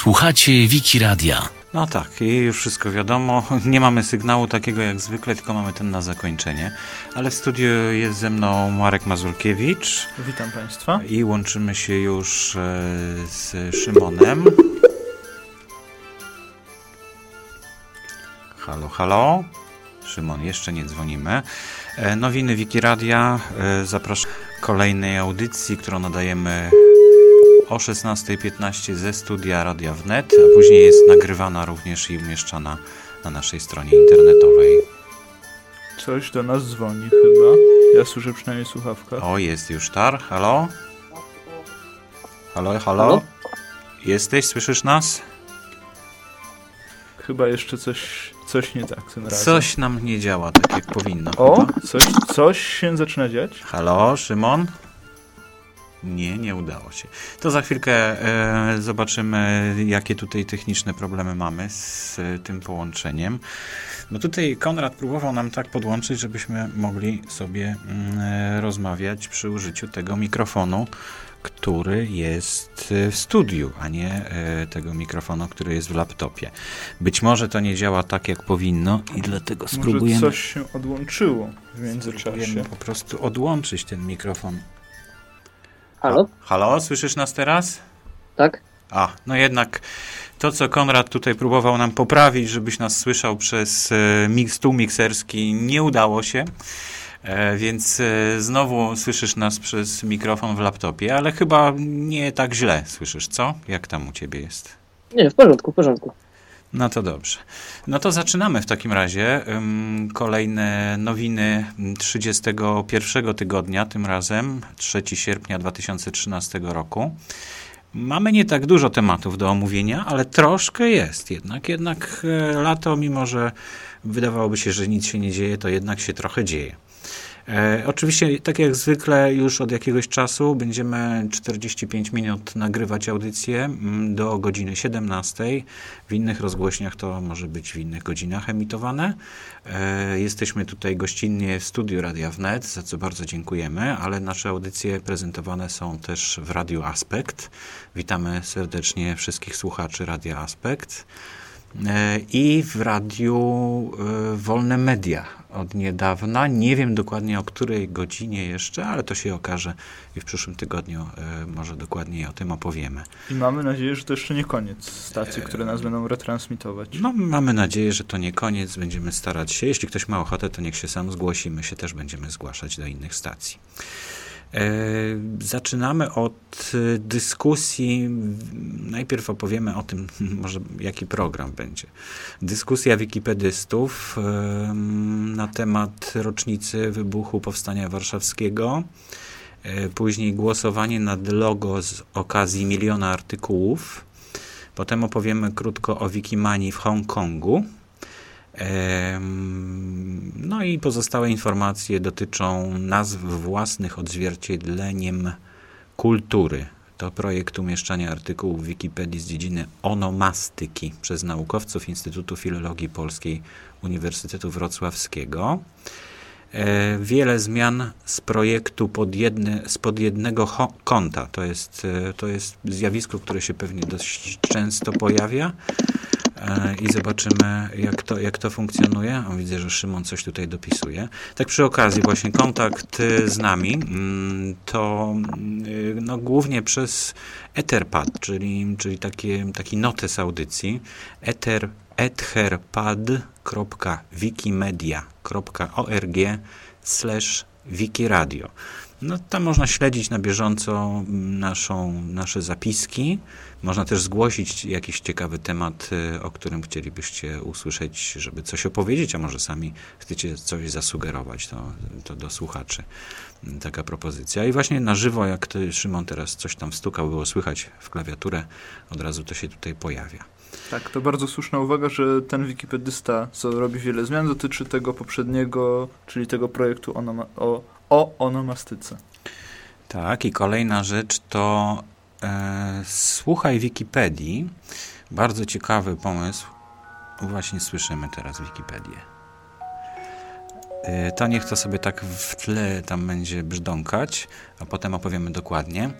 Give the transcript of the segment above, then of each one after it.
Słuchacie Wiki Radia. No tak, i już wszystko wiadomo. Nie mamy sygnału takiego jak zwykle, tylko mamy ten na zakończenie. Ale w studiu jest ze mną Marek Mazurkiewicz. Witam Państwa. I łączymy się już e, z Szymonem. Halo, halo. Szymon, jeszcze nie dzwonimy. E, nowiny Wikiradia. E, zapraszam kolejnej audycji, którą nadajemy o 16.15 ze studia Radia Wnet, a później jest nagrywana również i umieszczana na naszej stronie internetowej. Coś do nas dzwoni chyba. Ja słyszę przynajmniej słuchawkę. O, jest już tar. Halo? Halo, halo? halo? Jesteś? Słyszysz nas? Chyba jeszcze coś, coś nie tak tym razem. Coś nam nie działa tak jak powinno. O, coś, coś się zaczyna dziać. Halo, Szymon? Nie, nie udało się. To za chwilkę e, zobaczymy, jakie tutaj techniczne problemy mamy z e, tym połączeniem. Bo tutaj Konrad próbował nam tak podłączyć, żebyśmy mogli sobie mm, e, rozmawiać przy użyciu tego mikrofonu, który jest w studiu, a nie e, tego mikrofonu, który jest w laptopie. Być może to nie działa tak, jak powinno i dlatego spróbujemy... Może coś się odłączyło w międzyczasie. Spróbujemy po prostu odłączyć ten mikrofon Halo? Halo, słyszysz nas teraz? Tak. A, no jednak to, co Konrad tutaj próbował nam poprawić, żebyś nas słyszał przez e, stół mikserski, nie udało się. E, więc e, znowu słyszysz nas przez mikrofon w laptopie, ale chyba nie tak źle słyszysz, co? Jak tam u ciebie jest? Nie, w porządku, w porządku. No to dobrze. No to zaczynamy w takim razie. Kolejne nowiny 31 tygodnia, tym razem 3 sierpnia 2013 roku. Mamy nie tak dużo tematów do omówienia, ale troszkę jest jednak. Jednak e, lato, mimo że wydawałoby się, że nic się nie dzieje, to jednak się trochę dzieje. E, oczywiście, tak jak zwykle, już od jakiegoś czasu będziemy 45 minut nagrywać audycję mm, do godziny 17. W innych rozgłośniach to może być w innych godzinach emitowane. E, jesteśmy tutaj gościnnie w studiu Radia Wnet, za co bardzo dziękujemy, ale nasze audycje prezentowane są też w Radiu Aspekt. Witamy serdecznie wszystkich słuchaczy Radia Aspekt e, i w Radiu e, Wolne Media od niedawna. Nie wiem dokładnie o której godzinie jeszcze, ale to się okaże i w przyszłym tygodniu e, może dokładniej o tym opowiemy. I mamy nadzieję, że to jeszcze nie koniec stacji, które nas będą retransmitować. No, mamy nadzieję, że to nie koniec. Będziemy starać się. Jeśli ktoś ma ochotę, to niech się sam zgłosi. My się też będziemy zgłaszać do innych stacji. E, zaczynamy od e, dyskusji. Najpierw opowiemy o tym, może jaki program będzie. Dyskusja wikipedystów e, na temat rocznicy wybuchu Powstania Warszawskiego. Później głosowanie nad logo z okazji miliona artykułów. Potem opowiemy krótko o Wikimanii w Hongkongu. No i pozostałe informacje dotyczą nazw własnych odzwierciedleniem kultury. To projekt umieszczania artykułów w Wikipedii z dziedziny onomastyki przez naukowców Instytutu Filologii Polskiej Uniwersytetu Wrocławskiego. E, wiele zmian z projektu pod jedny, spod jednego kąta. To jest, e, to jest zjawisko, które się pewnie dość często pojawia. E, i zobaczymy, jak to, jak to funkcjonuje. Widzę, że Szymon coś tutaj dopisuje. Tak przy okazji, właśnie kontakt z nami mm, to y, no, głównie przez Etherpad, czyli, czyli takie, taki notes audycji. Ether, etherpad.wikimedia.org slash wikiradio. No, tam można śledzić na bieżąco naszą, nasze zapiski. Można też zgłosić jakiś ciekawy temat, y, o którym chcielibyście usłyszeć, żeby coś opowiedzieć, a może sami chcecie coś zasugerować to, to do słuchaczy. Taka propozycja. I właśnie na żywo, jak ty, Szymon teraz coś tam stukał, było słychać w klawiaturę, od razu to się tutaj pojawia. Tak, to bardzo słuszna uwaga, że ten wikipedysta, co robi wiele zmian, dotyczy tego poprzedniego, czyli tego projektu o, o onomastyce. Tak, i kolejna rzecz to e, słuchaj Wikipedii. Bardzo ciekawy pomysł. Właśnie słyszymy teraz Wikipedię. E, to niech to sobie tak w tle tam będzie brzdąkać, a potem opowiemy dokładnie.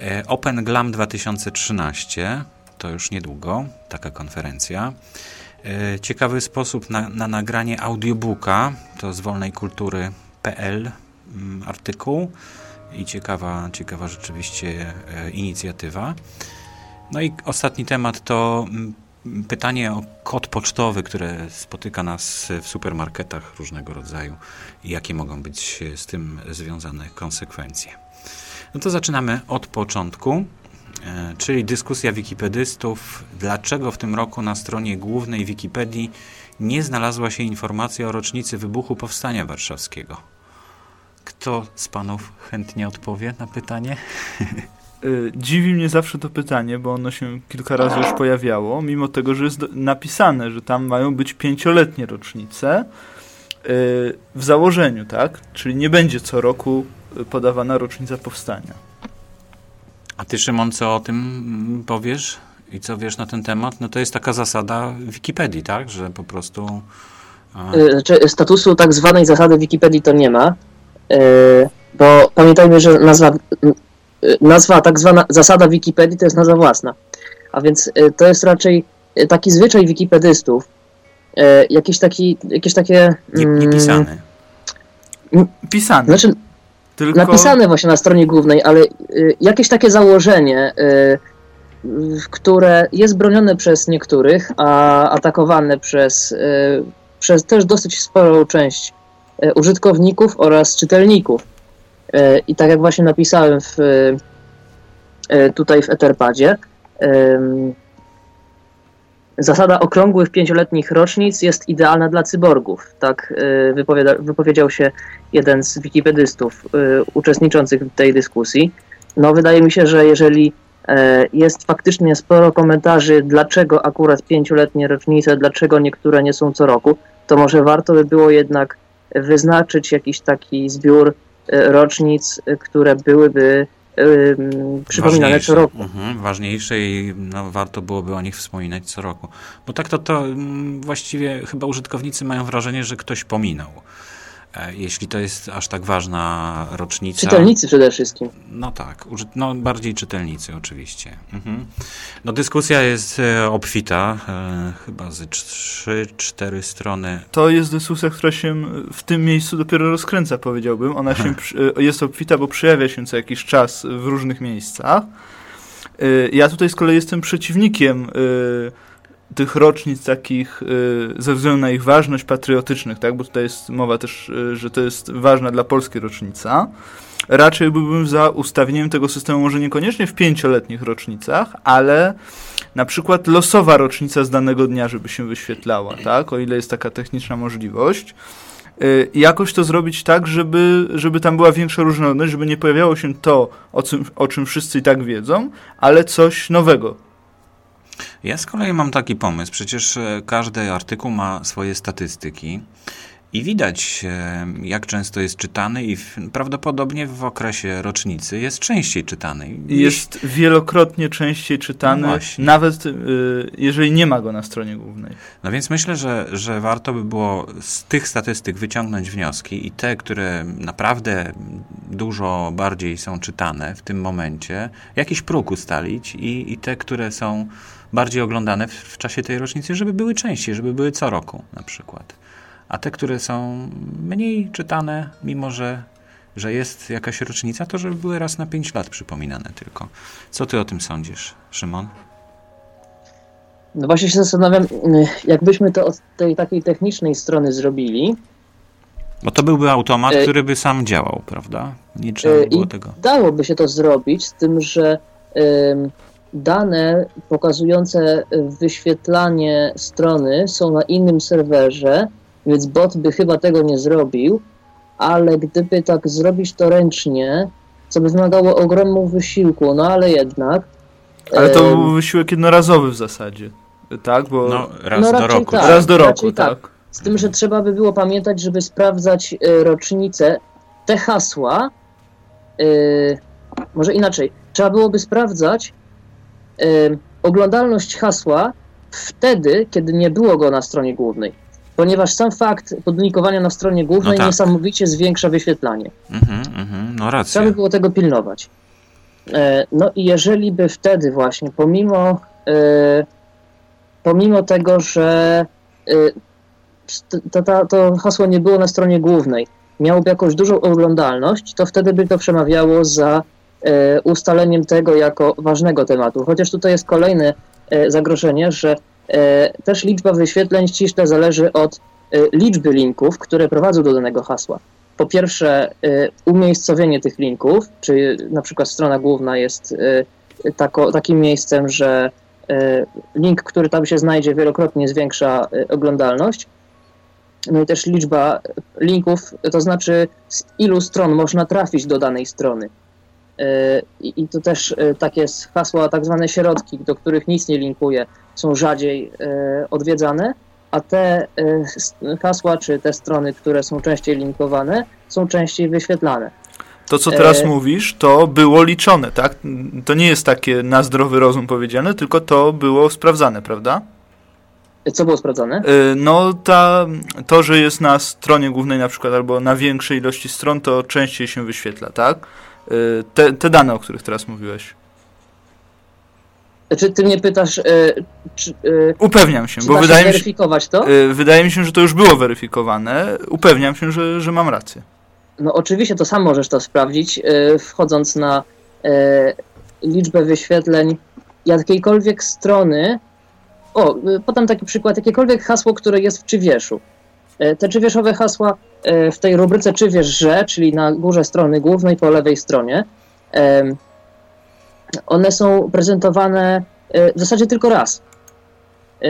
E, Open Glam 2013 to już niedługo, taka konferencja. E, ciekawy sposób na, na nagranie audiobooka, to z wolnejkultury.pl mm, artykuł i ciekawa, ciekawa rzeczywiście e, inicjatywa. No i ostatni temat to mm, pytanie o kod pocztowy, które spotyka nas w supermarketach różnego rodzaju i jakie mogą być z tym związane konsekwencje. No to zaczynamy od początku, e, czyli dyskusja wikipedystów, dlaczego w tym roku na stronie głównej Wikipedii nie znalazła się informacja o rocznicy wybuchu Powstania Warszawskiego. Kto z panów chętnie odpowie na pytanie? Y, dziwi mnie zawsze to pytanie, bo ono się kilka razy już pojawiało, mimo tego, że jest napisane, że tam mają być pięcioletnie rocznice y, w założeniu, tak? Czyli nie będzie co roku podawana rocznica powstania. A ty, Szymon, co o tym powiesz? I co wiesz na ten temat? No to jest taka zasada Wikipedii, tak? Że po prostu... Y, znaczy, statusu tak zwanej zasady Wikipedii to nie ma, bo pamiętajmy, że nazwa nazwa, tak zwana zasada Wikipedii to jest nazwa własna. A więc y, to jest raczej y, taki zwyczaj wikipedystów, jakiś taki, jakieś takie... Niepisane. Nie pisane. Znaczy, Tylko... napisane właśnie na stronie głównej, ale jakieś takie założenie, które jest bronione przez niektórych, a atakowane przez, przez też dosyć sporą część użytkowników oraz czytelników. E, I tak jak właśnie napisałem w, e, tutaj w Etherpadzie, zasada okrągłych pięcioletnich rocznic jest idealna dla cyborgów. Tak e, wypowiedział się jeden z wikipedystów uczestniczących w tej dyskusji. No, wydaje mi się, że jeżeli jest faktycznie sporo komentarzy, dlaczego akurat pięcioletnie rocznice, dlaczego niektóre nie są co roku, to może warto by było jednak wyznaczyć jakiś taki zbiór E, rocznic, e, które byłyby przypominane co roku. Mhm, ważniejsze i no, warto byłoby o nich wspominać co roku. Bo tak to, to właściwie chyba użytkownicy mają wrażenie, że ktoś pominął. E, jeśli to jest aż tak ważna rocznica. Czytelnicy przede wszystkim. No tak, no bardziej czytelnicy oczywiście. Mhm. No dyskusja jest e, obfita, e, chyba ze 3-4 strony. To jest dyskusja, która się w tym miejscu dopiero rozkręca, powiedziałbym. Ona się jest obfita, bo przejawia się co jakiś czas w różnych miejscach. Ja tutaj z kolei jestem przeciwnikiem tych rocznic takich y, ze względu na ich ważność patriotycznych, tak? bo tutaj jest mowa też, y, że to jest ważna dla Polski rocznica. Raczej byłbym za ustawieniem tego systemu może niekoniecznie w pięcioletnich rocznicach, ale na przykład losowa rocznica z danego dnia, żeby się wyświetlała, tak? o ile jest taka techniczna możliwość. Y, jakoś to zrobić tak, żeby, żeby tam była większa różnorodność, żeby nie pojawiało się to, o czym, o czym wszyscy i tak wiedzą, ale coś nowego, ja z kolei mam taki pomysł. Przecież e, każdy artykuł ma swoje statystyki. I widać, e, jak często jest czytany, i prawdopodobnie w okresie rocznicy jest częściej czytany. Jest wielokrotnie częściej czytany, no nawet y, jeżeli nie ma go na stronie głównej. No więc myślę, że, że warto by było z tych statystyk wyciągnąć wnioski i te, które naprawdę dużo bardziej są czytane w tym momencie, jakiś próg ustalić i, i te, które są bardziej oglądane w, w czasie tej rocznicy, żeby były częściej, żeby były co roku na przykład. A te, które są mniej czytane, mimo że, że jest jakaś rocznica, to żeby były raz na 5 lat przypominane tylko. Co ty o tym sądzisz, Szymon? No właśnie się zastanawiam, jakbyśmy to od tej takiej technicznej strony zrobili. Bo to byłby automat, e, który by sam działał, prawda? Nie trzeba by było tego. Dałoby się to zrobić, z tym, że dane pokazujące wyświetlanie strony są na innym serwerze, więc bot by chyba tego nie zrobił, ale gdyby tak zrobić to ręcznie, co by wymagało ogromnego wysiłku, no ale jednak. Ale to był wysiłek jednorazowy w zasadzie, tak? Bo no, raz no, do roku. Tak, raz do roku, tak. tak. Z tym, że trzeba by było pamiętać, żeby sprawdzać y, rocznicę, te hasła, y, może inaczej, trzeba byłoby sprawdzać oglądalność hasła wtedy, kiedy nie było go na stronie głównej. Ponieważ sam fakt publikowania na stronie głównej no tak. niesamowicie zwiększa wyświetlanie. Mhm, mhm, no racja. Trzeba by było tego pilnować. E, no i jeżeli by wtedy właśnie, pomimo pomimo tego, że to, to, to hasło nie było na stronie głównej, miałoby jakąś dużą oglądalność, to wtedy by to przemawiało za ustaleniem tego jako ważnego tematu. Chociaż tutaj jest kolejne zagrożenie, że też liczba wyświetleń ściśle zależy od liczby linków, które prowadzą do danego hasła po pierwsze umiejscowienie tych linków, czy na przykład strona główna jest tako, takim miejscem, że link, który tam się znajdzie, wielokrotnie zwiększa oglądalność. No i też liczba linków, to znaczy z ilu stron można trafić do danej strony. I to też takie hasła, tak zwane środki, do których nic nie linkuje, są rzadziej odwiedzane a te hasła czy te strony, które są częściej linkowane, są częściej wyświetlane. To, co teraz e... mówisz, to było liczone, tak? To nie jest takie na zdrowy rozum powiedziane, tylko to było sprawdzane, prawda? Co było sprawdzane? E, no, ta, to, że jest na stronie głównej na przykład, albo na większej ilości stron, to częściej się wyświetla, tak? E, te, te dane, o których teraz mówiłeś. Czy ty mnie pytasz, e, czy, e, Upewniam się, bo wydaje mi się, to? Wydaje mi się, że to już było weryfikowane. Upewniam się, że, że mam rację. No oczywiście to sam możesz to sprawdzić, wchodząc na liczbę wyświetleń jakiejkolwiek strony. O, podam taki przykład, jakiekolwiek hasło, które jest w Czywieszu. Te czywieszowe hasła w tej rubryce Czywiesz, że, czyli na górze strony głównej po lewej stronie, one są prezentowane e, w zasadzie tylko raz. E,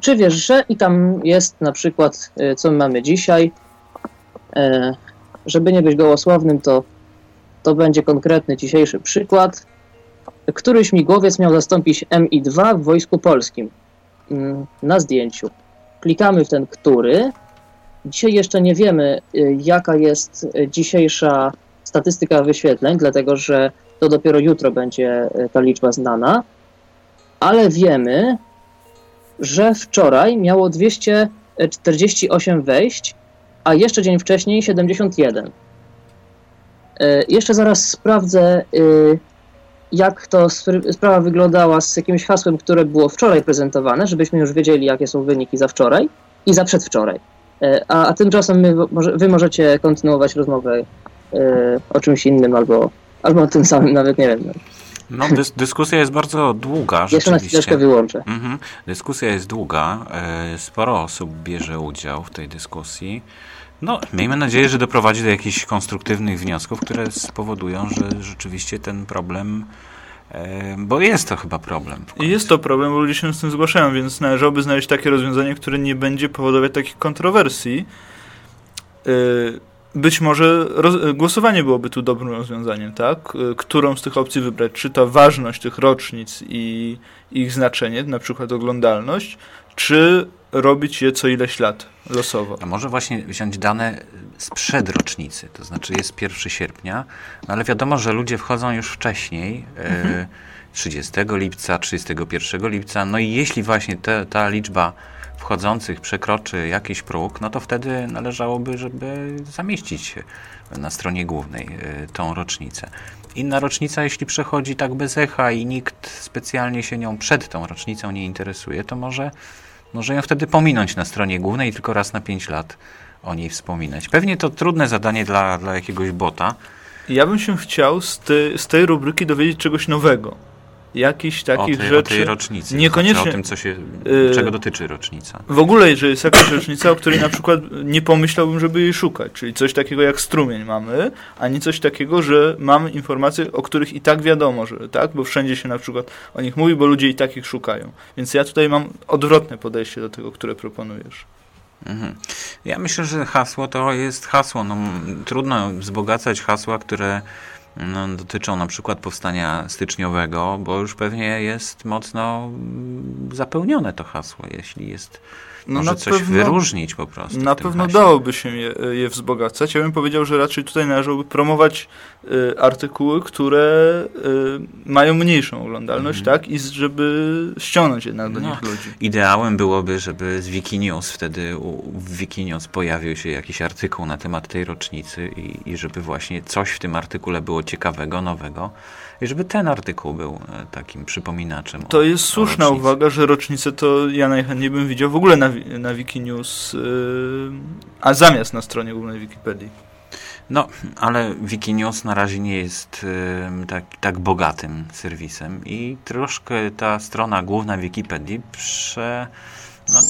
czy wiesz, że i tam jest na przykład, e, co my mamy dzisiaj, żeby nie być gołosłownym, to, to będzie konkretny dzisiejszy przykład. Który śmigłowiec miał zastąpić Mi-2 w Wojsku Polskim? Mm, na zdjęciu. Klikamy w ten który. Dzisiaj jeszcze nie wiemy, jaka jest dzisiejsza statystyka wyświetleń, dlatego że to dopiero jutro będzie e, ta liczba znana, ale wiemy, że wczoraj miało 248 wejść, a jeszcze dzień wcześniej 71. E, jeszcze zaraz sprawdzę, jak to sprawa wyglądała z jakimś hasłem, które było wczoraj prezentowane, żebyśmy już wiedzieli, jakie są wyniki za wczoraj i za przedwczoraj. A, a tymczasem my, wy możecie kontynuować rozmowę o czymś innym albo Albo o tym samym, nawet nie wiem. No, dys dyskusja jest bardzo długa. Jeszcze na chwileczkę wyłączę. Mhm. Dyskusja jest długa. E, sporo osób bierze udział w tej dyskusji. No, miejmy nadzieję, że doprowadzi do jakichś konstruktywnych wniosków, które spowodują, że rzeczywiście ten problem e, bo jest to chyba problem. Jest to problem, bo ludzie się z tym zgłaszają, więc należałoby znaleźć takie rozwiązanie, które nie będzie powodować takich kontrowersji. Yy, być może głosowanie byłoby tu dobrym rozwiązaniem, tak? Którą z tych opcji wybrać? Czy ta ważność tych rocznic i ich znaczenie, na przykład oglądalność, czy robić je co ileś lat losowo? A może właśnie wziąć dane sprzed rocznicy, to znaczy jest 1 sierpnia, no ale wiadomo, że ludzie wchodzą już wcześniej, e, mhm. 30 lipca, 31 lipca, no i jeśli właśnie te, ta liczba wchodzących przekroczy jakiś próg, no to wtedy należałoby, żeby zamieścić na stronie głównej y, tą rocznicę. Inna rocznica, jeśli przechodzi tak bez echa i nikt specjalnie się nią przed tą rocznicą nie interesuje, to może, może ją wtedy pominąć na stronie głównej tylko raz na 5 lat o niej wspominać. Pewnie to trudne zadanie dla, dla jakiegoś bota. Ja bym się chciał z, ty, z tej rubryki dowiedzieć czegoś nowego jakichś takich o tej, rzeczy. O tej rocznicy. Niekoniecznie. O tym, co się, yy, czego dotyczy rocznica. W ogóle, że jest jakaś rocznica, o której na przykład nie pomyślałbym, żeby jej szukać. Czyli coś takiego jak strumień mamy, a nie coś takiego, że mamy informacje, o których i tak wiadomo, że tak, bo wszędzie się na przykład o nich mówi, bo ludzie i tak ich szukają. Więc ja tutaj mam odwrotne podejście do tego, które proponujesz. Mhm. Ja myślę, że hasło to jest hasło. No, trudno wzbogacać hasła, które no, dotyczą na przykład powstania styczniowego, bo już pewnie jest mocno zapełnione to hasło, jeśli jest no może coś pewno, wyróżnić po prostu. Na pewno hasie. dałoby się je, je wzbogacać. Ja bym powiedział, że raczej tutaj należałoby promować y, artykuły, które y, mają mniejszą oglądalność, mm. tak? I żeby ściągnąć jednak do no, nich ludzi. Ideałem byłoby, żeby z Wikinews wtedy u, w Wikinews pojawił się jakiś artykuł na temat tej rocznicy i, i żeby właśnie coś w tym artykule było ciekawego, nowego i żeby ten artykuł był e, takim przypominaczem. To o, jest słuszna uwaga, że rocznicę to ja najchętniej bym widział w ogóle na, na Wikinews, yy, a zamiast na stronie głównej Wikipedii. No, ale Wikinews na razie nie jest em, tak, tak bogatym serwisem i troszkę ta strona główna Wikipedii prze, no,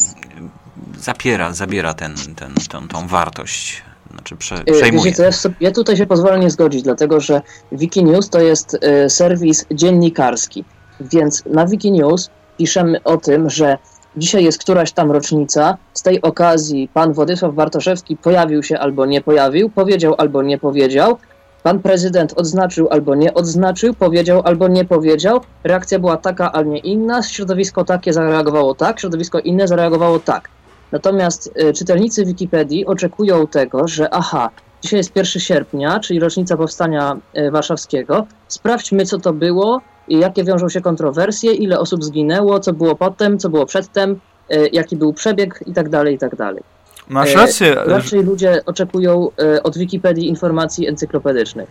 zapiera, zabiera ten, ten, tą, tą wartość. Znaczy prze, Y, przejmuje. Co, ja, sobie, ja tutaj się pozwolę nie zgodzić, dlatego że Wikinews to jest y, serwis dziennikarski, więc na Wikinews piszemy o tym, że dzisiaj jest któraś tam rocznica, z tej okazji pan Władysław Bartoszewski pojawił się albo nie pojawił, powiedział albo nie powiedział, pan prezydent odznaczył albo nie odznaczył, powiedział albo nie powiedział, reakcja była taka, a nie inna, środowisko takie zareagowało tak, środowisko inne zareagowało tak. Natomiast y, czytelnicy Wikipedii oczekują tego, że aha, dzisiaj jest 1 sierpnia, czyli rocznica powstania y, warszawskiego, sprawdźmy co to było, i jakie wiążą się kontrowersje, ile osób zginęło, co było potem, co było przedtem, y, jaki był przebieg i tak dalej, i tak dalej. Masz rację, Raczej ludzie oczekują od Wikipedii informacji encyklopedycznych.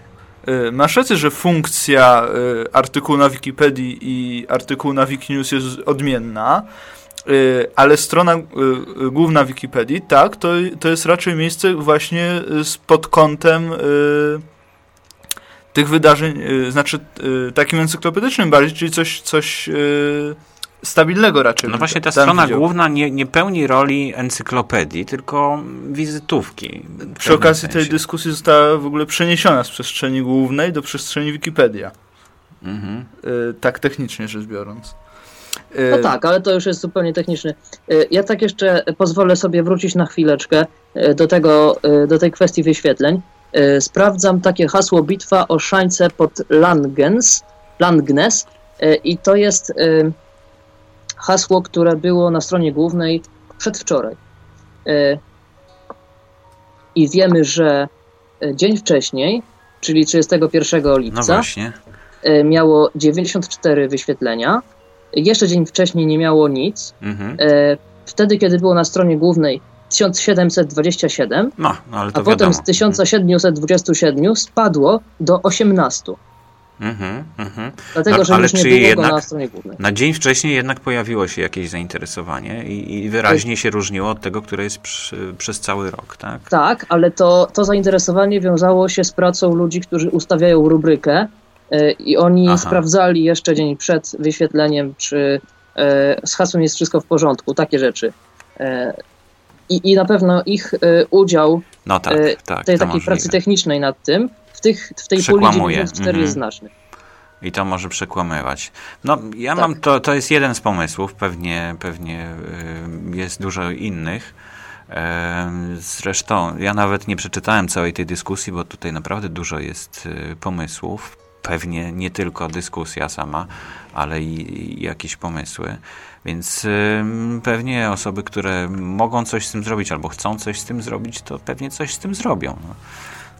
Masz rację, że funkcja artykułu na Wikipedii i artykułu na Wikinews jest odmienna, ale strona y, y, główna Wikipedii, tak, to, to jest raczej miejsce właśnie y, z pod kątem y, tych wydarzeń, y, znaczy y, takim encyklopedycznym bardziej, czyli coś, coś y, stabilnego raczej. No właśnie ta strona widział. główna nie, nie pełni roli encyklopedii, tylko wizytówki. Przy okazji tej sensie. dyskusji została w ogóle przeniesiona z przestrzeni głównej do przestrzeni Wikipedia. Mhm. Y, tak technicznie rzecz biorąc. No Y, tak, ale to już jest zupełnie techniczny. Y, Ja tak jeszcze pozwolę sobie wrócić na chwileczkę y, do, tego, do tej kwestii wyświetleń. Sprawdzam takie hasło bitwa o szańce pod Langens, Langnes i to jest hasło, które było na stronie głównej przedwczoraj. I wiemy, że dzień wcześniej, czyli 31 No lipca, y, miało 94 wyświetlenia. Jeszcze dzień wcześniej nie miało nic. Mhm. E, Wtedy, kiedy było na stronie głównej 1727, No, no a potem wiadomo. z 1727 spadło do 18. Mhm, mhm. Dlatego, No, że ale już nie było jednak- na stronie głównej. Na dzień wcześniej jednak pojawiło się jakieś zainteresowanie i, i wyraźnie się różniło od tego, które jest przy, przez cały rok, tak? Tak, ale to, to zainteresowanie wiązało się z pracą ludzi, którzy ustawiają rubrykę i oni Aha. sprawdzali jeszcze dzień przed wyświetleniem, czy e, z hasłem jest wszystko w porządku, takie rzeczy. E, I, I na pewno ich e, udział No tak, E, tak. tej takiej pracy technicznej nad tym w, tych, w tej puli Przekłamuje, 94 mhm. jest znaczny. I to może przekłamywać. No, ja Tak. mam, to, to jest jeden z pomysłów, pewnie, pewnie y, jest dużo innych. Zresztą ja nawet nie przeczytałem całej tej dyskusji, bo tutaj naprawdę dużo jest y, pomysłów. Pewnie nie tylko dyskusja sama, ale i, jakieś pomysły. Więc pewnie osoby, które mogą coś z tym zrobić albo chcą coś z tym zrobić, to pewnie coś z tym zrobią. No.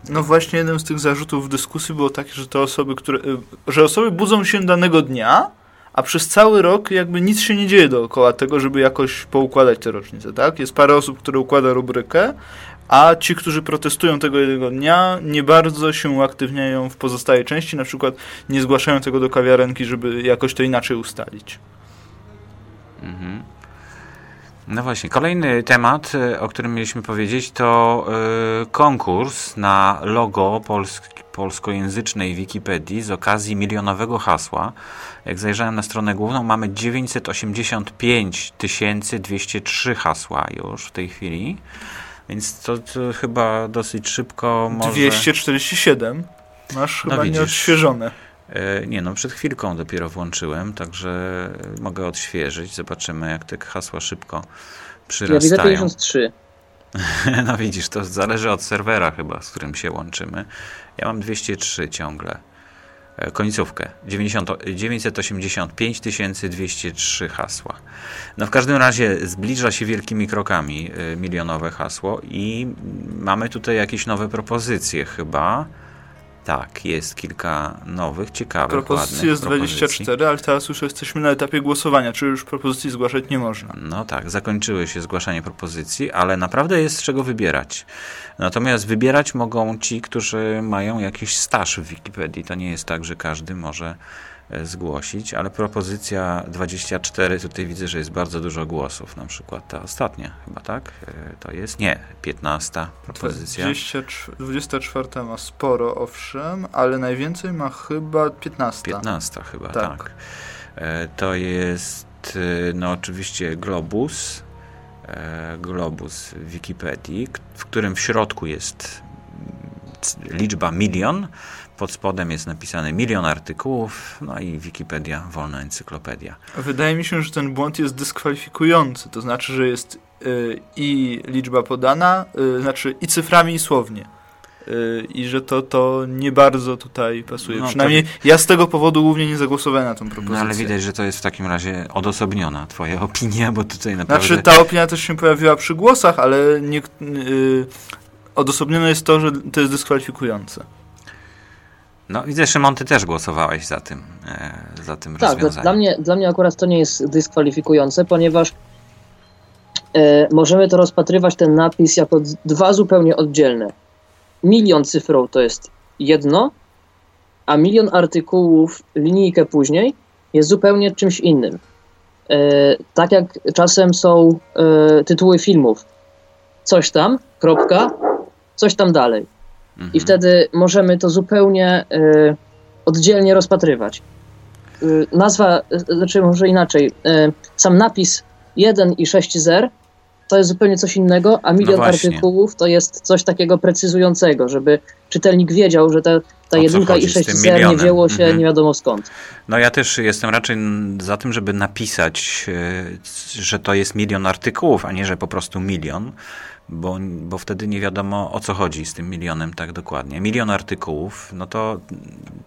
No właśnie jeden z tych zarzutów w dyskusji było takie, że te osoby, które, y, że osoby budzą się danego dnia, a przez cały rok jakby nic się nie dzieje dookoła tego, żeby jakoś poukładać te rocznice, tak? Jest parę osób, które układa rubrykę, a ci, którzy protestują tego jednego dnia, nie bardzo się uaktywniają w pozostałej części, na przykład nie zgłaszają tego do kawiarenki, żeby jakoś to inaczej ustalić. Mhm. No właśnie, kolejny temat, y, o którym mieliśmy powiedzieć, to y, konkurs na logo polsk polskojęzycznej Wikipedii z okazji milionowego hasła. Jak zajrzałem na stronę główną, mamy 985 203 hasła już w tej chwili, więc to, to chyba dosyć szybko może... 247 masz No chyba widzisz. nieodświeżone. E, Nie no, przed chwilką dopiero włączyłem, także mogę odświeżyć. Zobaczymy, jak te hasła szybko Ja widzę przyrastają. 53. No widzisz, to zależy od serwera chyba, z którym się łączymy. Ja mam 203 ciągle. E, Końcówkę. 90, 985 203 hasła. No w każdym razie zbliża się wielkimi krokami e, milionowe hasło i mamy tutaj jakieś nowe propozycje chyba. Tak, jest kilka nowych, ciekawych, Propozycji jest propozycji. 24, ale teraz już jesteśmy na etapie głosowania, czy już propozycji zgłaszać nie można. No tak, zakończyły się zgłaszanie propozycji, ale naprawdę jest z czego wybierać. Natomiast wybierać mogą ci, którzy mają jakiś staż w Wikipedii. To nie jest tak, że każdy może zgłosić, ale propozycja 24, tutaj widzę, że jest bardzo dużo głosów, na przykład ta ostatnia chyba, tak? E, To jest, nie, 15 propozycja. 24, 24 ma sporo, owszem, ale najwięcej ma chyba 15. 15 chyba, Tak. tak. E, To jest, e, no oczywiście Globus, e, Globus Wikipedii, k- w którym w środku jest liczba milion, pod spodem jest napisane milion artykułów, no i Wikipedia, wolna encyklopedia. Wydaje mi się, że ten błąd jest dyskwalifikujący, to znaczy, że jest y, i liczba podana, y, znaczy i cyframi, i słownie. Y, I że to, to nie bardzo tutaj pasuje. No, Przynajmniej ja z tego powodu głównie nie zagłosowałem na tą No propozycję. ale widać, że to jest w takim razie odosobniona twoja opinia, bo tutaj naprawdę... Znaczy, ta opinia też się pojawiła przy głosach, ale nie, odosobnione jest to, że to jest dyskwalifikujące. No widzę, Szymon, ty też głosowałeś za tym, e, za tym Tak, dla, rozwiązaniem. dla, mnie, dla mnie akurat to nie jest dyskwalifikujące, ponieważ e, możemy to rozpatrywać ten napis jako dwa zupełnie oddzielne. Milion cyfrą to jest jedno, a milion artykułów linijkę później jest zupełnie czymś innym. E, tak jak czasem są e, tytuły filmów. Coś tam, kropka, coś tam dalej. Mhm. I wtedy możemy to zupełnie y, oddzielnie rozpatrywać. Y, nazwa, y, znaczy może inaczej, y, sam napis 1 i 6 zer to jest zupełnie coś innego, a milion No artykułów to jest coś takiego precyzującego, żeby czytelnik wiedział, że ta, ta jedynka i z 6 tym zer nie wzięło się Mhm. nie wiadomo skąd. No ja też jestem raczej za tym, żeby napisać, e, że to jest milion artykułów, a nie, że po prostu milion, bo, bo wtedy nie wiadomo o co chodzi z tym milionem tak dokładnie. Milion artykułów, no to,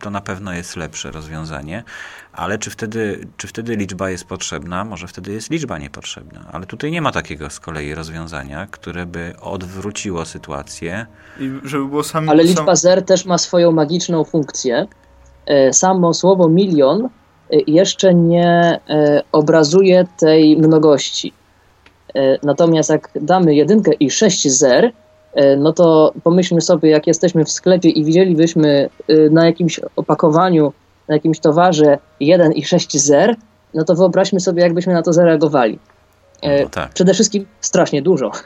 to na pewno jest lepsze rozwiązanie, ale czy wtedy, czy wtedy liczba jest potrzebna? Może wtedy jest liczba niepotrzebna, ale tutaj nie ma takiego z kolei rozwiązania, które by odwróciło sytuację. I żeby było sam, Ale sam, liczba zer też ma swoją magiczną funkcję. E, Samo słowo milion e, jeszcze nie e, obrazuje tej mnogości. E, Natomiast jak damy jedynkę i sześć zer, e, no to pomyślmy sobie, jak jesteśmy w sklepie i widzielibyśmy e, na jakimś opakowaniu, na jakimś towarze 1 i 6 zer, no to wyobraźmy sobie, jakbyśmy na to zareagowali. No tak. Przede wszystkim strasznie dużo.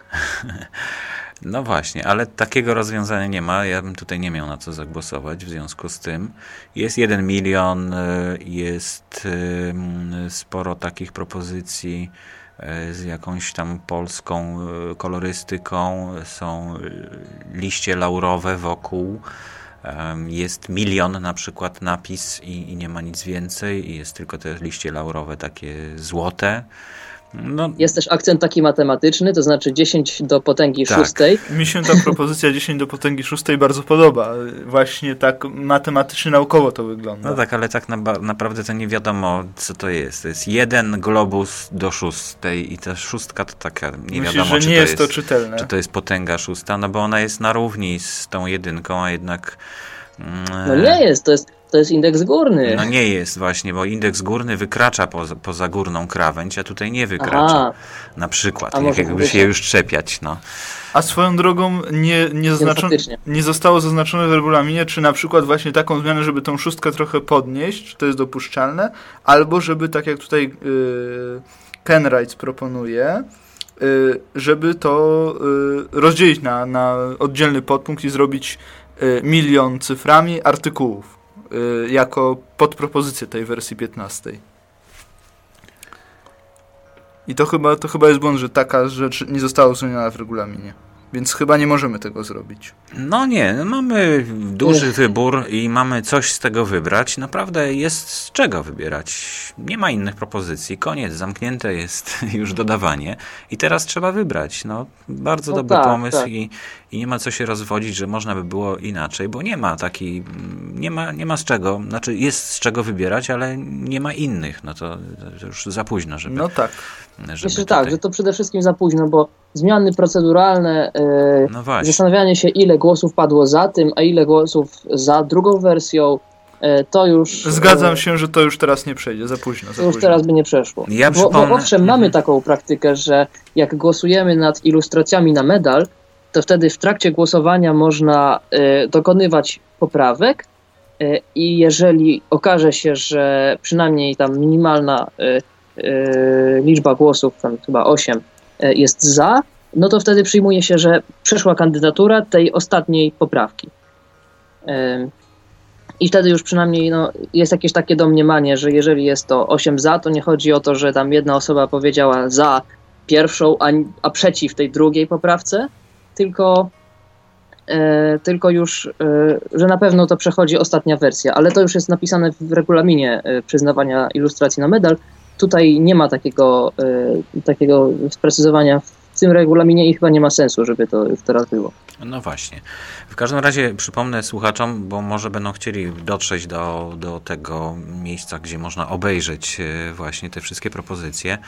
No właśnie, ale takiego rozwiązania nie ma. Ja bym tutaj nie miał na co zagłosować w związku z tym. Jest jeden milion, jest sporo takich propozycji z jakąś tam polską y, kolorystyką. Są y, liście laurowe wokół. Jest milion na przykład napis i, i nie ma nic więcej. I jest tylko te liście laurowe takie złote. No, Jest też akcent taki matematyczny, to znaczy 10 do potęgi Tak. szóstej. Mi się ta propozycja 10 do potęgi szóstej bardzo podoba. Właśnie tak matematycznie, naukowo to wygląda. No tak, ale tak na, naprawdę to nie wiadomo, co to jest. To jest jeden globus do szóstej i ta szóstka to taka, nie Myślisz, wiadomo, że czy nie to jest to czytelne? czy to jest potęga szósta, no bo ona jest na równi z tą jedynką, a jednak... mm, No nie jest, to jest, to jest indeks górny. No nie jest właśnie, bo indeks górny wykracza poza, poza górną krawędź, a tutaj nie wykracza. Aha, Na przykład, A jak jakby się już czepiać, no. A swoją drogą nie, nie, nie zostało zaznaczone w regulaminie, czy na przykład właśnie taką zmianę, żeby tą szóstkę trochę podnieść, czy to jest dopuszczalne, albo żeby tak jak tutaj yy, Ken Wright proponuje, yy, żeby to yy, rozdzielić na, na oddzielny podpunkt i zrobić yy, milion cyframi artykułów jako podpropozycję tej wersji 15. I to chyba, to chyba jest błąd, że taka rzecz nie została uwzględniona w regulaminie. Więc chyba nie możemy tego zrobić. No nie, no mamy duży wybór i mamy coś z tego wybrać. Naprawdę jest z czego wybierać. Nie ma innych propozycji. Koniec, zamknięte jest już dodawanie i teraz trzeba wybrać. No, bardzo No dobry tak, pomysł tak. I, i nie ma co się rozwodzić, że można by było inaczej, bo nie ma takiej, nie ma, nie ma z czego, znaczy jest z czego wybierać, ale nie ma innych. No to, to już za późno, żeby, No tak. żeby myślę, tutaj... tak, że to przede wszystkim za późno, bo zmiany proceduralne, e, No zastanawianie się, ile głosów padło za tym, a ile głosów za drugą wersją, e, to już. Zgadzam e, się, że to już teraz nie przejdzie, za późno. Za To już późno. teraz by nie przeszło. Ja bo, bo owszem, Mhm. mamy taką praktykę, że jak głosujemy nad ilustracjami na medal, to wtedy w trakcie głosowania można dokonywać poprawek i jeżeli okaże się, że przynajmniej tam minimalna e, liczba głosów, tam chyba 8, e, jest za, no to wtedy przyjmuje się, że przeszła kandydatura tej ostatniej poprawki. I wtedy już przynajmniej no, jest jakieś takie domniemanie, że jeżeli jest to 8 za, to nie chodzi o to, że tam jedna osoba powiedziała za pierwszą, a, a przeciw tej drugiej poprawce, tylko, e, tylko już, e, że na pewno to przechodzi ostatnia wersja, ale to już jest napisane w regulaminie e, przyznawania ilustracji na medal. Tutaj nie ma takiego, e, takiego sprecyzowania w tym regulaminie i chyba nie ma sensu, żeby to już teraz było. No właśnie. W każdym razie przypomnę słuchaczom, bo może będą chcieli dotrzeć do, do tego miejsca, gdzie można obejrzeć e, właśnie te wszystkie propozycje.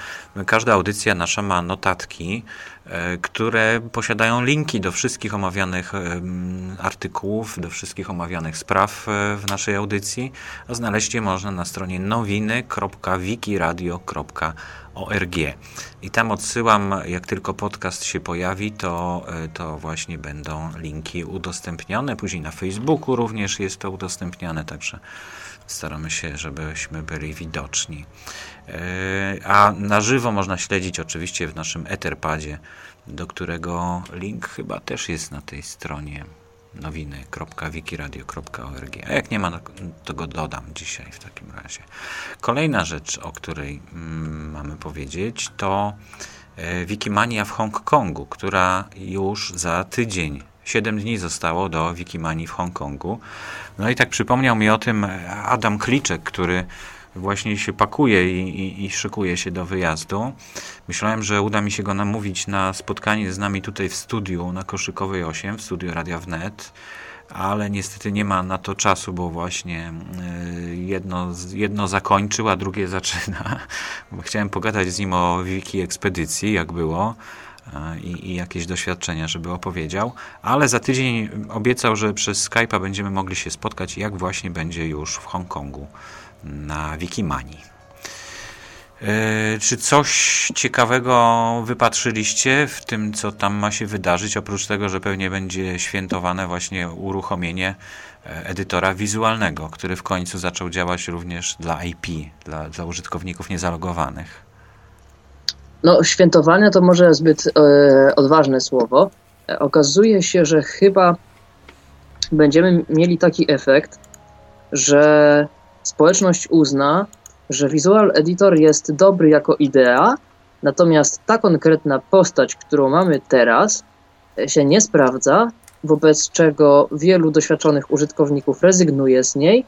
Każda audycja nasza ma notatki, które posiadają linki do wszystkich omawianych artykułów, do wszystkich omawianych spraw e, w naszej audycji, a znaleźć je można na stronie nowiny.wikiradio.org. I tam odsyłam, jak tylko podcast się pojawi, to, e, to właśnie będą linki udostępnione. Później na Facebooku również jest to udostępniane, także staramy się, żebyśmy byli widoczni. E, A na żywo można śledzić oczywiście w naszym Etherpadzie, do którego link chyba też jest na tej stronie nowiny.wikiradio.org. A jak nie ma, no, to go dodam dzisiaj w takim razie. Kolejna rzecz, o której mm, mamy powiedzieć, to e, Wikimania w Hongkongu, która już za tydzień, 7 dni zostało do Wikimanii w Hongkongu. No i tak przypomniał mi o tym Adam Kliczek, który właśnie się pakuje i, i, i szykuje się do wyjazdu. Myślałem, że uda mi się go namówić na spotkanie z nami tutaj w studiu na Koszykowej 8, w studiu Radia Wnet, ale niestety nie ma na to czasu, bo właśnie y, jedno, jedno zakończył, a drugie zaczyna. Chciałem pogadać z nim o wiki ekspedycji, jak było. y, I, i jakieś doświadczenia, żeby opowiedział, ale za tydzień obiecał, że przez Skype'a będziemy mogli się spotkać, jak właśnie będzie już w Hongkongu na Wikimanii. E, Czy coś ciekawego wypatrzyliście w tym, co tam ma się wydarzyć, oprócz tego, że pewnie będzie świętowane właśnie uruchomienie e, edytora wizualnego, który w końcu zaczął działać również dla IP, dla, dla użytkowników niezalogowanych? No, świętowania to może zbyt e, odważne słowo. E, okazuje się, że chyba będziemy mieli taki efekt, że społeczność uzna, że Visual Editor jest dobry jako idea, natomiast ta konkretna postać, którą mamy teraz, e, się nie sprawdza, wobec czego wielu doświadczonych użytkowników rezygnuje z niej,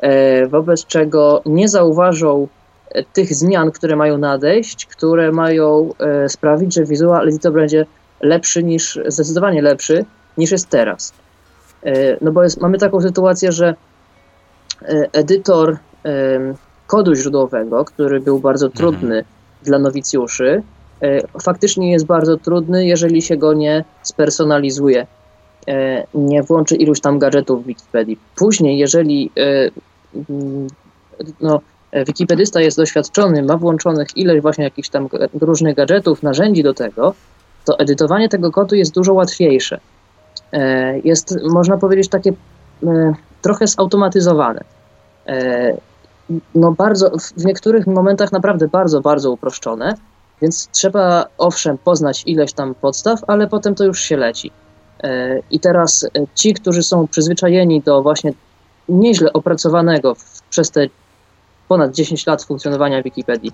e, wobec czego nie zauważą e, tych zmian, które mają nadejść, które mają sprawić, że Visual Editor będzie lepszy niż, zdecydowanie lepszy niż jest teraz. No bo jest, mamy taką sytuację, że edytor em, kodu źródłowego, który był bardzo trudny dla nowicjuszy, e, faktycznie jest bardzo trudny, jeżeli się go nie spersonalizuje, e, nie włączy iluś tam gadżetów w Wikipedii. Później, jeżeli e, no, e, wikipedysta jest doświadczony, ma włączonych ileś właśnie jakichś tam różnych gadżetów, narzędzi do tego, to edytowanie tego kodu jest dużo łatwiejsze. E, Jest, można powiedzieć, takie e, trochę zautomatyzowane. E, No bardzo, w niektórych momentach naprawdę bardzo, bardzo uproszczone, więc trzeba owszem poznać ileś tam podstaw, ale potem to już się leci. E, I teraz e, ci, którzy są przyzwyczajeni do właśnie nieźle opracowanego przez te ponad 10 lat funkcjonowania Wikipedii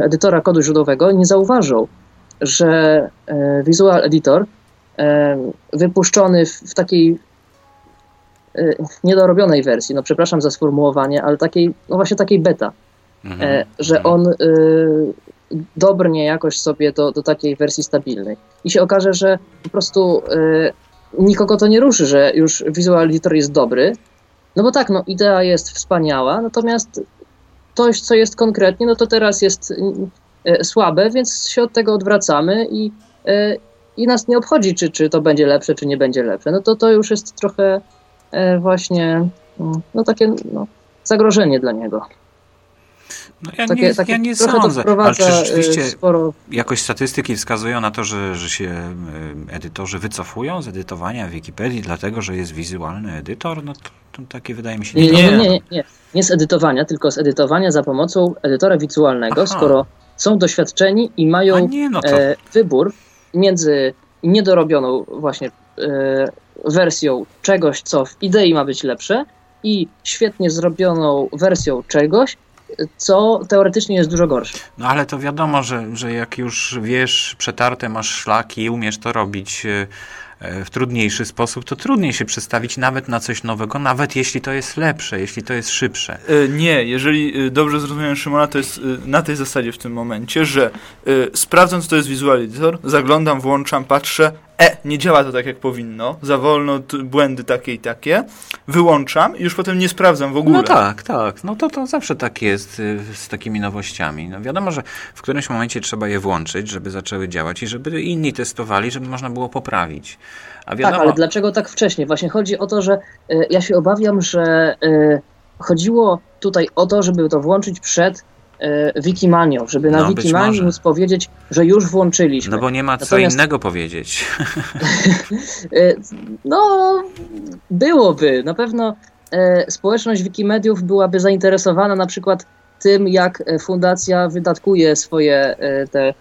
edytora kodu źródłowego, nie zauważą, że Visual Editor wypuszczony w, takiej niedorobionej wersji, no przepraszam za sformułowanie, ale takiej, no właśnie takiej beta, Mhm. e, że on e, dobrnie jakoś sobie do, do takiej wersji stabilnej. I się okaże, że po prostu e, nikogo to nie ruszy, że już Visual Editor jest dobry, no bo tak, no idea jest wspaniała, natomiast to, co jest konkretnie, no to teraz jest słabe, więc się od tego odwracamy i, i nas nie obchodzi, czy, czy to będzie lepsze, czy nie będzie lepsze. No to to już jest trochę właśnie mm, no takie no, zagrożenie dla niego. No ja, Takie- nie, takie- ja nie trochę to sądzę, ale czy e, rzeczywiście sporo jakoś statystyki wskazują na to, że, że się y, edytorzy wycofują z edytowania Wikipedii, dlatego że jest wizualny edytor? No to, to takie wydaje mi się Nie, nie, nie, nie, nie, nie z edytowania, tylko z edytowania za pomocą edytora wizualnego, Aha. skoro są doświadczeni i mają nie, no to e, wybór między niedorobioną właśnie e, wersją czegoś, co w idei ma być lepsze i świetnie zrobioną wersją czegoś, co teoretycznie jest dużo gorsze. No ale to wiadomo, że, że jak już wiesz, przetarte masz szlaki, umiesz to robić e, e, w trudniejszy sposób, to trudniej się przestawić nawet na coś nowego, nawet jeśli to jest lepsze, jeśli to jest szybsze. E, Nie, jeżeli dobrze zrozumiałem Szymona, to jest na tej zasadzie w tym momencie, że sprawdzam, co to jest Visual Editor, zaglądam, włączam, patrzę, e, nie działa to tak, jak powinno, za wolno, błędy takie i takie, wyłączam i już potem nie sprawdzam w ogóle. No tak, tak. No to, to zawsze tak jest y, z takimi nowościami. No wiadomo, że w którymś momencie trzeba je włączyć, żeby zaczęły działać i żeby inni testowali, żeby można było poprawić. A wiadomo, Tak, ale dlaczego tak wcześnie? Właśnie chodzi o to, że e, ja się obawiam, że e, chodziło tutaj o to, żeby to włączyć przed Wikimanią, żeby na No, Wikimanii móc powiedzieć, że już włączyliśmy. no bo nie ma co Natomiast- innego powiedzieć. E, No, byłoby. Na pewno e, społeczność Wikimediów byłaby zainteresowana na przykład tym, jak e, fundacja wydatkuje swoje e, te, e,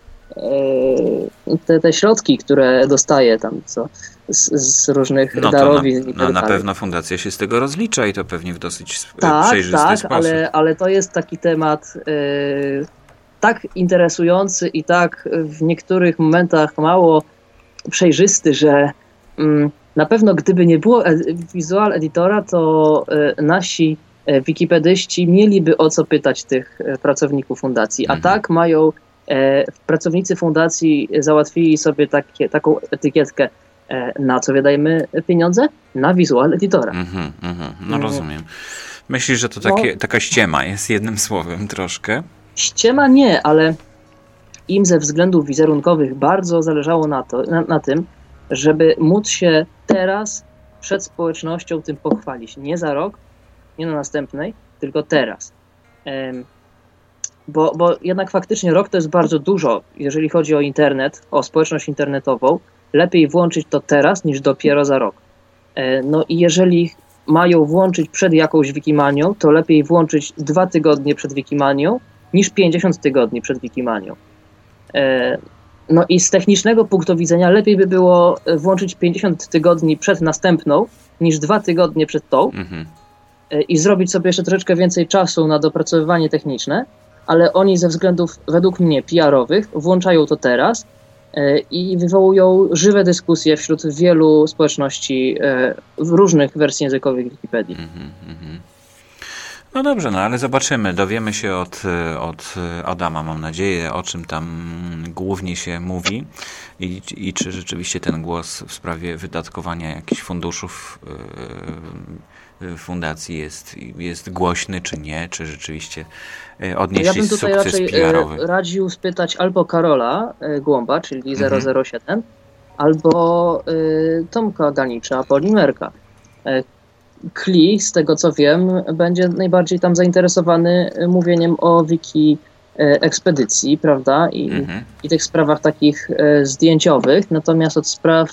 te, te środki, które dostaje tam co, z, z różnych No na, darowizn i no, na pewno fundacja się z tego rozlicza i to pewnie w dosyć Tak, przejrzysty tak, sposób. ale, ale to jest taki temat e, tak interesujący i tak w niektórych momentach mało przejrzysty, że mm, na pewno gdyby nie było Visual Editora, to e, nasi e, wikipedyści mieliby o co pytać tych e, pracowników fundacji, a Mhm. tak mają e, pracownicy fundacji załatwili sobie takie, taką etykietkę e, na co wydajemy pieniądze? Na Visual Editora. Mhm, mhm. No Mm. rozumiem. Myślisz, że to No. takie, taka ściema jest jednym słowem troszkę? Ściema nie, ale im ze względów wizerunkowych bardzo zależało na, to, na, na tym, żeby móc się teraz przed społecznością tym pochwalić. Nie za rok, nie na następnej, tylko teraz. Bo, bo jednak faktycznie rok to jest bardzo dużo, jeżeli chodzi o internet, o społeczność internetową. Lepiej włączyć to teraz niż dopiero za rok. E, No i jeżeli mają włączyć przed jakąś Wikimanią, to lepiej włączyć dwa tygodnie przed Wikimanią niż 50 tygodni przed Wikimanią. E, No i z technicznego punktu widzenia lepiej by było e, włączyć 50 tygodni przed następną niż dwa tygodnie przed tą Mhm. i zrobić sobie jeszcze troszeczkę więcej czasu na dopracowywanie techniczne, ale oni ze względów według mnie PR-owych włączają to teraz e, i wywołują żywe dyskusje wśród wielu społeczności e, w różnych wersji językowych Wikipedii. Mhm, mhm. No dobrze, no ale zobaczymy. Dowiemy się od, e, od Adama, mam nadzieję, o czym tam głównie się mówi i, i czy rzeczywiście ten głos w sprawie wydatkowania jakichś funduszów e, fundacji jest, jest głośny, czy nie, czy rzeczywiście Ja odnieśli bym tutaj sukces raczej PR-owy. e, radził spytać albo Karola Głąba, czyli Mhm. 007, albo Tomka Ganicza, Polimerka. Kli, z tego co wiem, będzie najbardziej tam zainteresowany mówieniem o wiki ekspedycji, prawda? I, Mhm. i tych sprawach takich zdjęciowych. Natomiast od spraw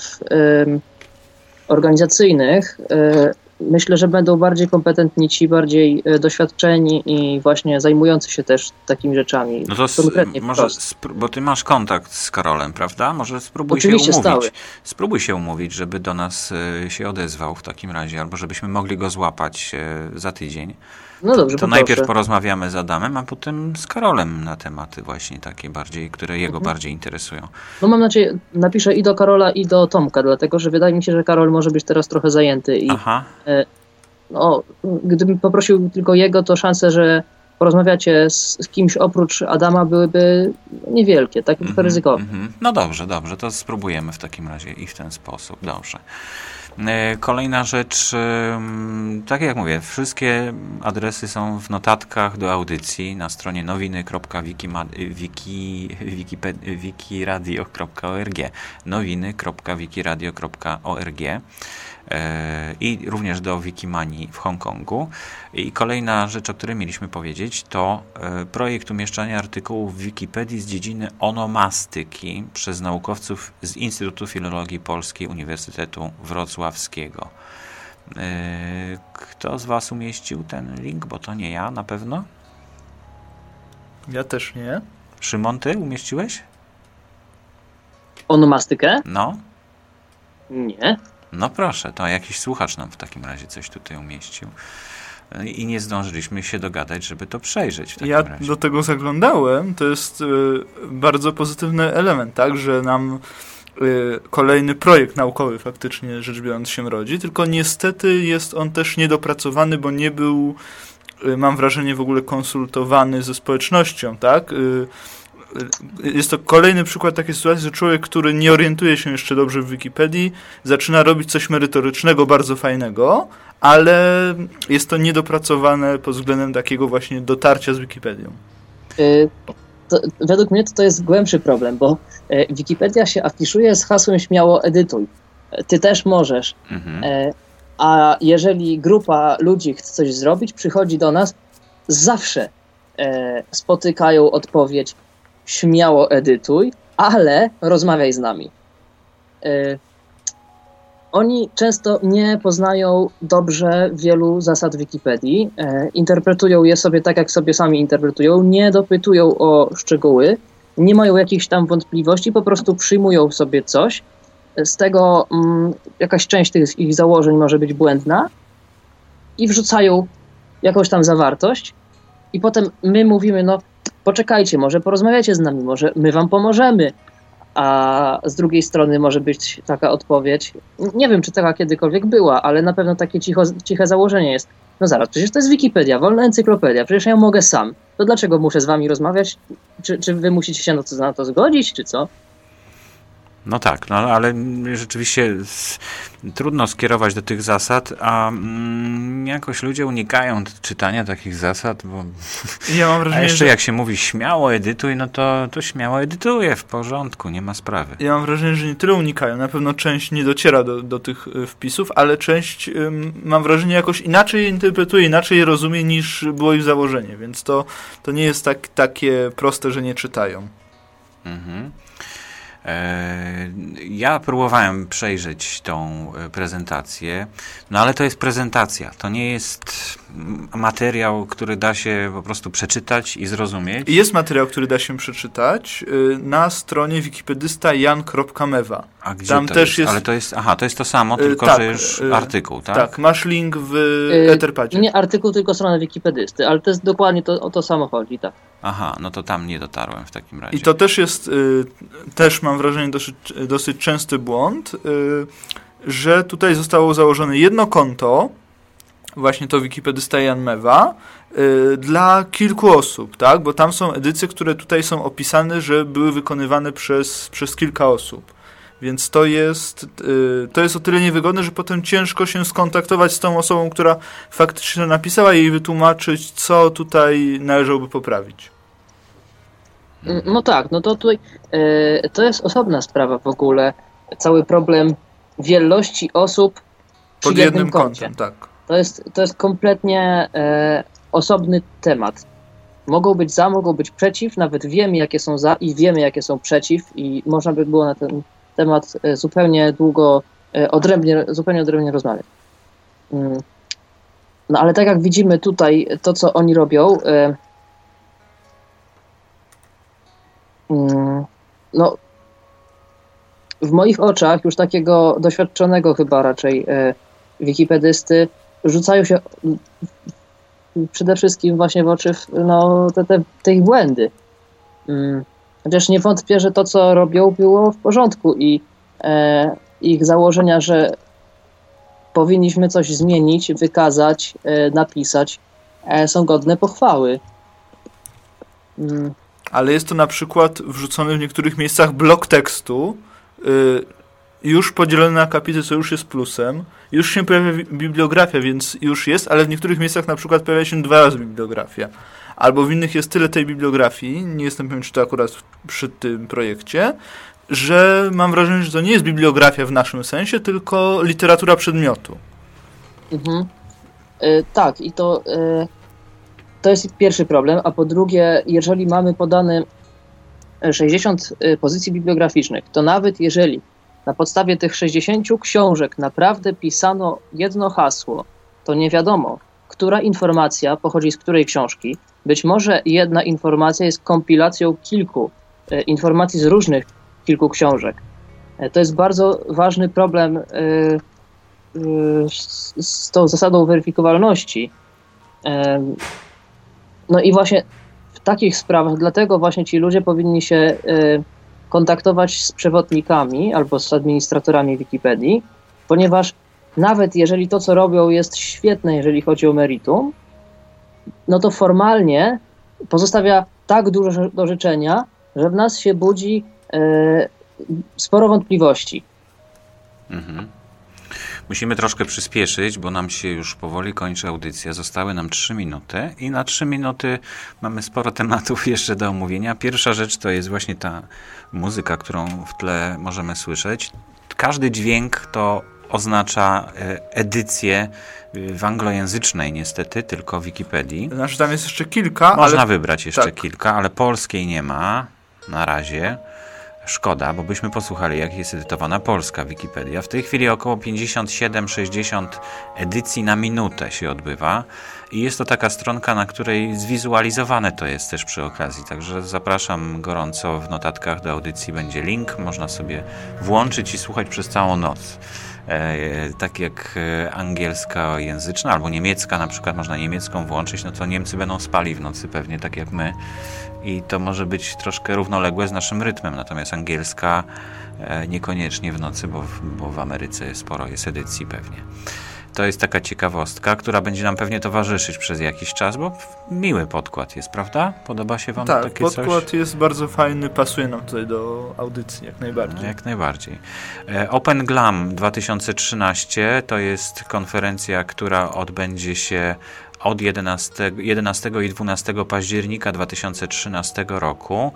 organizacyjnych myślę, że będą bardziej kompetentni ci, bardziej e, doświadczeni i właśnie zajmujący się też takimi rzeczami. No to konkretnie może, bo ty masz kontakt z Karolem, prawda? Może spróbuj Oczywiście, się umówić. stały. Spróbuj się umówić, żeby do nas e, się odezwał w takim razie, albo żebyśmy mogli go złapać e, za tydzień. No dobrze, to poproszę. najpierw porozmawiamy z Adamem, a potem z Karolem na tematy właśnie takie bardziej, które jego Mhm. bardziej interesują. No mam nadzieję, napiszę i do Karola, i do Tomka, dlatego że wydaje mi się, że Karol może być teraz trochę zajęty i Aha, no, gdybym poprosił tylko jego, to szanse, że porozmawiacie z, z kimś oprócz Adama byłyby niewielkie, tak Mhm, ryzykowne. mhm. No dobrze, dobrze, to spróbujemy w takim razie i w ten sposób. Dobrze. E, kolejna rzecz, em, tak jak mówię, wszystkie adresy są w notatkach do audycji na stronie nowiny.wikiradio.org nowiny.wikiradio.org e, i również do Wikimanii w Hongkongu. I kolejna rzecz, o której mieliśmy powiedzieć, to e, projekt umieszczania artykułów w Wikipedii z dziedziny onomastyki przez naukowców z Instytutu Filologii Polskiej Uniwersytetu Wrocławskiego. E, Kto z Was umieścił ten link? Bo to nie ja na pewno. Ja też nie. Szymon, ty umieściłeś? Onomastykę? No. Nie. No proszę, to jakiś słuchacz nam w takim razie coś tutaj umieścił. E, I nie zdążyliśmy się dogadać, żeby to przejrzeć w takim Ja razie. do tego zaglądałem. To jest y, bardzo pozytywny element, tak, że nam y, kolejny projekt naukowy faktycznie rzecz biorąc się rodzi, tylko niestety jest on też niedopracowany, bo nie był, y, mam wrażenie, w ogóle konsultowany ze społecznością, tak? Y, y, jest to kolejny przykład takiej sytuacji, że człowiek, który nie orientuje się jeszcze dobrze w Wikipedii, zaczyna robić coś merytorycznego, bardzo fajnego, ale jest to niedopracowane pod względem takiego właśnie dotarcia z Wikipedią. Y, To, według mnie to, to jest głębszy problem, bo e, Wikipedia się afiszuje z hasłem śmiało edytuj. Ty też możesz. Mhm. E, A jeżeli grupa ludzi chce coś zrobić, przychodzi do nas, zawsze e, spotykają odpowiedź śmiało edytuj, ale rozmawiaj z nami. E, Oni często nie poznają dobrze wielu zasad Wikipedii, e, interpretują je sobie tak, jak sobie sami interpretują, nie dopytują o szczegóły, nie mają jakichś tam wątpliwości, po prostu przyjmują sobie coś. Z tego mm, jakaś część tych ich założeń może być błędna i wrzucają jakąś tam zawartość, i potem my mówimy: No, poczekajcie, może porozmawiacie z nami, może my wam pomożemy. A z drugiej strony może być taka odpowiedź. Nie wiem, czy taka kiedykolwiek była, ale na pewno takie cicho, ciche założenie jest. No zaraz, przecież to jest Wikipedia, wolna encyklopedia, przecież ja mogę sam. To dlaczego muszę z wami rozmawiać? Czy, czy wy musicie się na to, na to zgodzić, czy co? No tak, no ale rzeczywiście trudno skierować do tych zasad, a mm, jakoś ludzie unikają czytania takich zasad, bo ja mam a wrażenie, jeszcze że, jak się mówi śmiało edytuj, no to, to śmiało edytuję, w porządku, nie ma sprawy. ja mam wrażenie, że nie tyle unikają. Na pewno część nie dociera do, do tych y, wpisów, ale część ym, mam wrażenie jakoś inaczej je interpretuje, inaczej je rozumie niż było ich założenie, więc to, to nie jest tak, takie proste, że nie czytają. Mhm. E, Ja próbowałem przejrzeć tą e, prezentację, no ale to jest prezentacja, to nie jest materiał, który da się po prostu przeczytać i zrozumieć. Jest materiał, który da się przeczytać y, na stronie wikipedysta jan.mewa. A gdzie tam to też jest? jest- Ale to jest, aha, to jest to samo, Y, tylko tak, że już y, artykuł, tak? Tak, masz link w Y, Etherpadzie. Nie artykuł, tylko strona wikipedysty, ale to jest dokładnie to, o to samo chodzi, tak. Aha, no to tam nie dotarłem w takim razie. I to też jest, też mam wrażenie, dosyć, dosyć częsty błąd, że tutaj zostało założone jedno konto, właśnie to Wikipedysta Jan Mewa, dla kilku osób, tak? Bo tam są edycje, które tutaj są opisane, że były wykonywane przez, przez kilka osób. Więc to jest, y, to jest o tyle niewygodne, że potem ciężko się skontaktować z tą osobą, która faktycznie napisała i jej wytłumaczyć, co tutaj należałoby poprawić. Mm, No tak, no to tutaj e, to jest osobna sprawa w ogóle. Cały problem wielości osób Pod jednym jednym koncie. kątem, tak. To jest, to jest kompletnie e, osobny temat. Mogą być za, mogą być przeciw, nawet wiemy jakie są za i wiemy jakie są przeciw i można by było na ten temat e, zupełnie długo, e, odrębnie, zupełnie odrębnie rozmawiać. Mm. No ale tak jak widzimy tutaj, to co oni robią, e, mm, no w moich oczach, już takiego doświadczonego chyba raczej wikipedysty, rzucają się mm, przede wszystkim właśnie w oczy no, te, te, te ich błędy. Chociaż nie wątpię, że to, co robią, było w porządku i e, ich założenia, że powinniśmy coś zmienić, wykazać, e, napisać, e, są godne pochwały. Mm. Ale jest to na przykład wrzucony w niektórych miejscach blok tekstu, y, już podzielone na akapity, co już jest plusem. Już się pojawia bibliografia, więc już jest, ale w niektórych miejscach na przykład pojawia się dwa razy bibliografia. Albo w innych jest tyle tej bibliografii, nie jestem pewien, czy to akurat przy tym projekcie, że mam wrażenie, że to nie jest bibliografia w naszym sensie, tylko literatura przedmiotu. Mhm. Y, tak, i to, y, to jest pierwszy problem, a po drugie, jeżeli mamy podane 60 y, pozycji bibliograficznych, to nawet jeżeli na podstawie tych 60 książek naprawdę pisano jedno hasło, to nie wiadomo, która informacja pochodzi z której książki. Być może jedna informacja jest kompilacją kilku informacji z różnych kilku książek. To jest bardzo ważny problem z, z tą zasadą weryfikowalności. No i właśnie w takich sprawach, dlatego właśnie ci ludzie powinni się e, kontaktować z przewodnikami albo z administratorami Wikipedii, ponieważ nawet jeżeli to, co robią, jest świetne, jeżeli chodzi o meritum, no to formalnie pozostawia tak dużo do życzenia, że w nas się budzi e, sporo wątpliwości. Mhm. Musimy troszkę przyspieszyć, bo nam się już powoli kończy audycja. Zostały nam trzy minuty i na trzy minuty mamy sporo tematów jeszcze do omówienia. Pierwsza rzecz to jest właśnie ta muzyka, którą w tle możemy słyszeć. Każdy dźwięk to oznacza e, edycję e, w anglojęzycznej niestety, tylko Wikipedii. Znaczy tam jest jeszcze kilka, Można ale... wybrać jeszcze tak. kilka, ale polskiej nie ma na razie. Szkoda, bo byśmy posłuchali, jak jest edytowana polska Wikipedia. W tej chwili około 57-60 edycji na minutę się odbywa i jest to taka stronka, na której zwizualizowane to jest też przy okazji. Także zapraszam gorąco. W notatkach do audycji będzie link. Można sobie włączyć i słuchać przez całą noc. E, tak jak e, angielska języczna albo niemiecka, na przykład można niemiecką włączyć, no to Niemcy będą spali w nocy pewnie, tak jak my i to może być troszkę równoległe z naszym rytmem, natomiast angielska e, niekoniecznie w nocy, bo, bo w Ameryce sporo jest edycji pewnie. To jest taka ciekawostka, która będzie nam pewnie towarzyszyć przez jakiś czas, bo miły podkład jest, prawda? Podoba się Wam tak, takie coś? Tak, podkład jest bardzo fajny, pasuje nam tutaj do audycji jak najbardziej. Jak najbardziej. E, Open Glam 2013 to jest konferencja, która odbędzie się od 11, 11 i 12 października 2013 roku.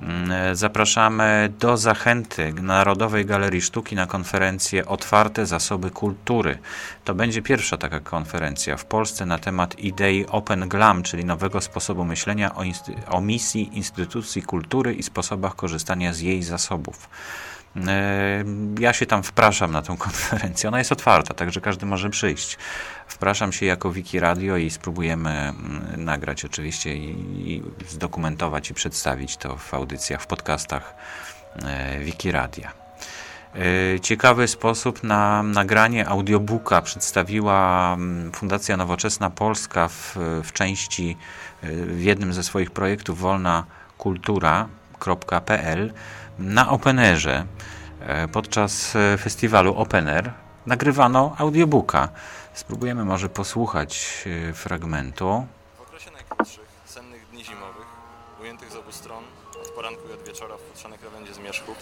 Mm, zapraszamy do zachęty Narodowej Galerii Sztuki na konferencję Otwarte Zasoby Kultury. To będzie pierwsza taka konferencja w Polsce na temat idei Open Glam, czyli nowego sposobu myślenia o, o misji instytucji kultury i sposobach korzystania z jej zasobów. E, ja się tam wpraszam na tą konferencję. Ona jest otwarta, także każdy może przyjść. Wpraszam się jako Wiki Radio i spróbujemy mm, nagrać oczywiście i, zdokumentować i przedstawić to w audycjach, w podcastach e, Wiki Radia. E, ciekawy sposób na nagranie audiobooka przedstawiła mm, Fundacja Nowoczesna Polska w, w części, w jednym ze swoich projektów wolna kultura.pl na Openerze e, podczas e, festiwalu Opener nagrywano audiobooka. Spróbujemy może posłuchać e, fragmentu. W okresie najkrótszych, sennych dni zimowych, ujętych z obu stron, od poranku i od wieczora w futrzanej krawędzi zmierzchów,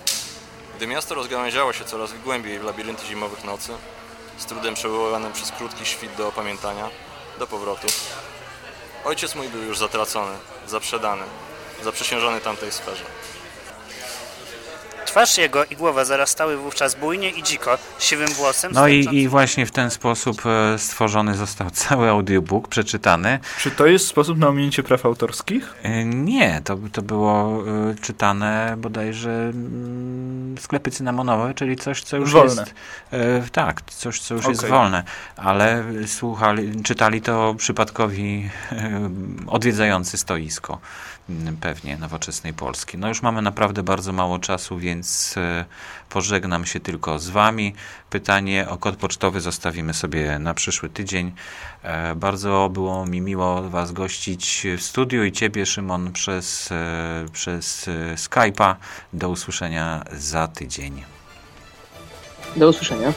gdy miasto rozgałęziało się coraz głębiej w labirynty zimowych nocy, z trudem przewoływanym przez krótki świt do opamiętania, do powrotu, ojciec mój był już zatracony, zaprzedany, zaprzysiężony tamtej sferze. Twarz jego i głowa zarastały wówczas bujnie i dziko, siwym włosem. No i, i właśnie w ten sposób e, stworzony został cały audiobook, przeczytany. Czy to jest sposób na ominięcie praw autorskich? E, nie, to, to było e, czytane bodajże mm, sklepy cynamonowe, czyli coś, co już wolne. jest... Tak, coś, co już okay. jest wolne, ale słuchali, czytali to przypadkowi odwiedzający stoisko pewnie nowoczesnej Polski. No już mamy naprawdę bardzo mało czasu, więc e, pożegnam się tylko z Wami. Pytanie o kod pocztowy zostawimy sobie na przyszły tydzień. E, bardzo było mi miło Was gościć w studiu i Ciebie, Szymon, przez, e, przez Skype'a. Do usłyszenia za tydzień. Do usłyszenia.